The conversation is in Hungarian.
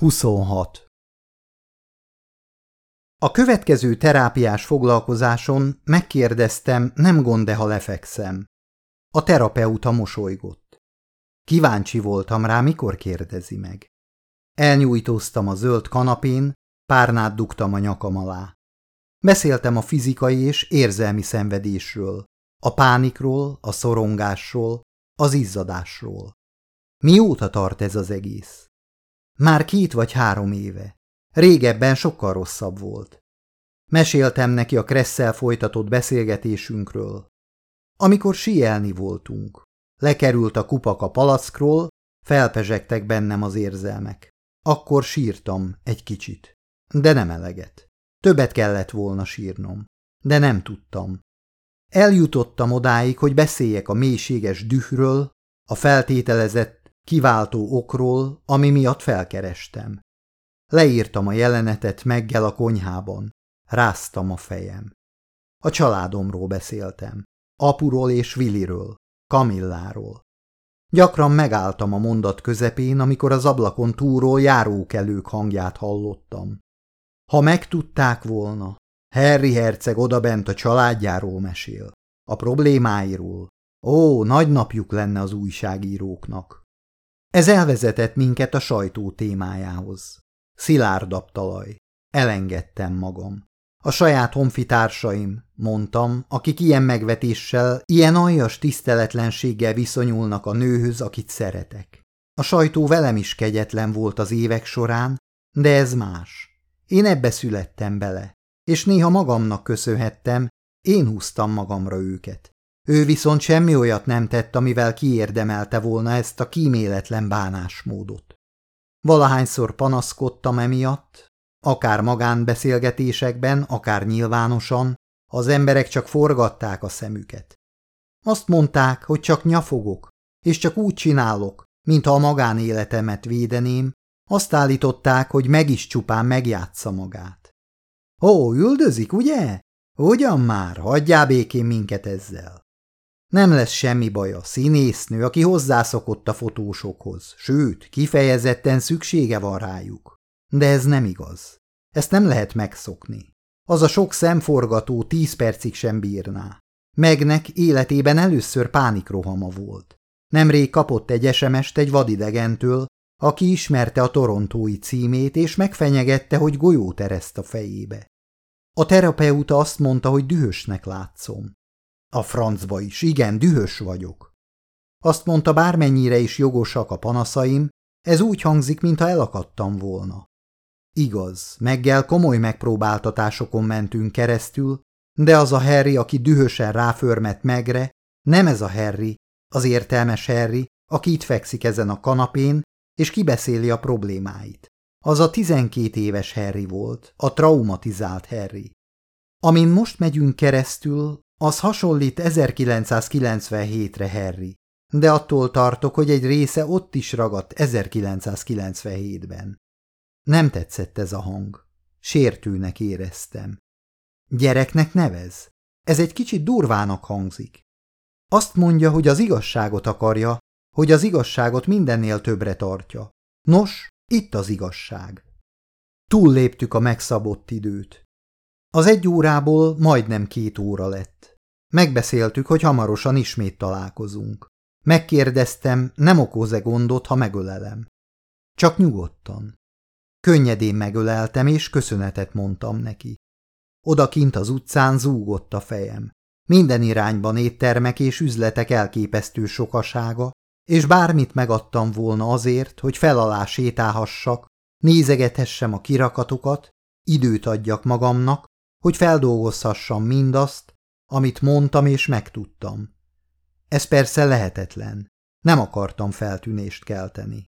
26. A következő terápiás foglalkozáson megkérdeztem, nem gond-e, ha lefekszem. A terapeuta mosolygott. Kíváncsi voltam rá, mikor kérdezi meg. Elnyújtóztam a zöld kanapén, párnát dugtam a nyakam alá. Beszéltem a fizikai és érzelmi szenvedésről, a pánikról, a szorongásról, az izzadásról. Mióta tart ez az egész? Már két vagy három éve. Régebben sokkal rosszabb volt. Meséltem neki a Kresszel folytatott beszélgetésünkről. Amikor sielni voltunk. Lekerült a kupak a palackról, felpezsegtek bennem az érzelmek. Akkor sírtam egy kicsit, de nem eleget. Többet kellett volna sírnom, de nem tudtam. Eljutottam odáig, hogy beszéljek a mélységes dühről, a feltételezett kiváltó okról, ami miatt felkerestem. Leírtam a jelenetet meggel a konyhában. Ráztam a fejem. A családomról beszéltem. Apuról és Viliről, Kamilláról. Gyakran megálltam a mondat közepén, amikor az ablakon túról járókelők hangját hallottam. Ha megtudták volna, Harry herceg odabent a családjáról mesél, a problémáiról. Ó, nagy napjuk lenne az újságíróknak. Ez elvezetett minket a sajtó témájához. Szilárdabb talaj. Elengedtem magam. A saját honfitársaim, mondtam, akik ilyen megvetéssel, ilyen aljas tiszteletlenséggel viszonyulnak a nőhöz, akit szeretek. A sajtó velem is kegyetlen volt az évek során, de ez más. Én ebbe születtem bele, és néha magamnak köszönhettem, én húztam magamra őket. Ő viszont semmi olyat nem tett, amivel kiérdemelte volna ezt a kíméletlen bánásmódot. Valahányszor panaszkodtam emiatt, akár magánbeszélgetésekben, akár nyilvánosan, az emberek csak forgatták a szemüket. Azt mondták, hogy csak nyafogok, és csak úgy csinálok, mintha a magánéletemet védeném, azt állították, hogy meg is csupán megjátsza magát. Ó, üldözik, ugye? Ugyan már, hagyjál békén minket ezzel. Nem lesz semmi baja, színésznő, aki hozzászokott a fotósokhoz, sőt, kifejezetten szüksége van rájuk. De ez nem igaz. Ezt nem lehet megszokni. Az a sok szemforgató tíz percig sem bírná. Megnek életében először pánikrohama volt. Nemrég kapott egy esemest egy vadidegentől, aki ismerte a torontói címét, és megfenyegette, hogy golyót ereszt a fejébe. A terapeuta azt mondta, hogy dühösnek látszom. A francba is, igen, dühös vagyok. Azt mondta, bármennyire is jogosak a panaszaim, ez úgy hangzik, mintha elakadtam volna. Igaz, meggel komoly megpróbáltatásokon mentünk keresztül, de az a Harry, aki dühösen ráförmet megre, nem ez a Harry, az értelmes Harry, aki itt fekszik ezen a kanapén, és kibeszéli a problémáit. Az a tizenkét éves Harry volt, a traumatizált Harry. Amin most megyünk keresztül, az hasonlít 1997-re, Harry, de attól tartok, hogy egy része ott is ragadt 1997-ben. Nem tetszett ez a hang. Sértőnek éreztem. Gyereknek nevez? Ez egy kicsit durvának hangzik. Azt mondja, hogy az igazságot akarja, hogy az igazságot mindennél többre tartja. Nos, itt az igazság. Túlléptük a megszabott időt. Az egy órából majdnem két óra lett. Megbeszéltük, hogy hamarosan ismét találkozunk. Megkérdeztem, nem okoz-e gondot, ha megölelem. Csak nyugodtan. Könnyedén megöleltem, és köszönetet mondtam neki. Odakint az utcán zúgott a fejem. Minden irányban éttermek és üzletek elképesztő sokasága, és bármit megadtam volna azért, hogy felalá sétálhassak, nézegethessem a kirakatokat, időt adjak magamnak, hogy feldolgozhassam mindazt, amit mondtam és megtudtam. Ez persze lehetetlen. Nem akartam feltűnést kelteni.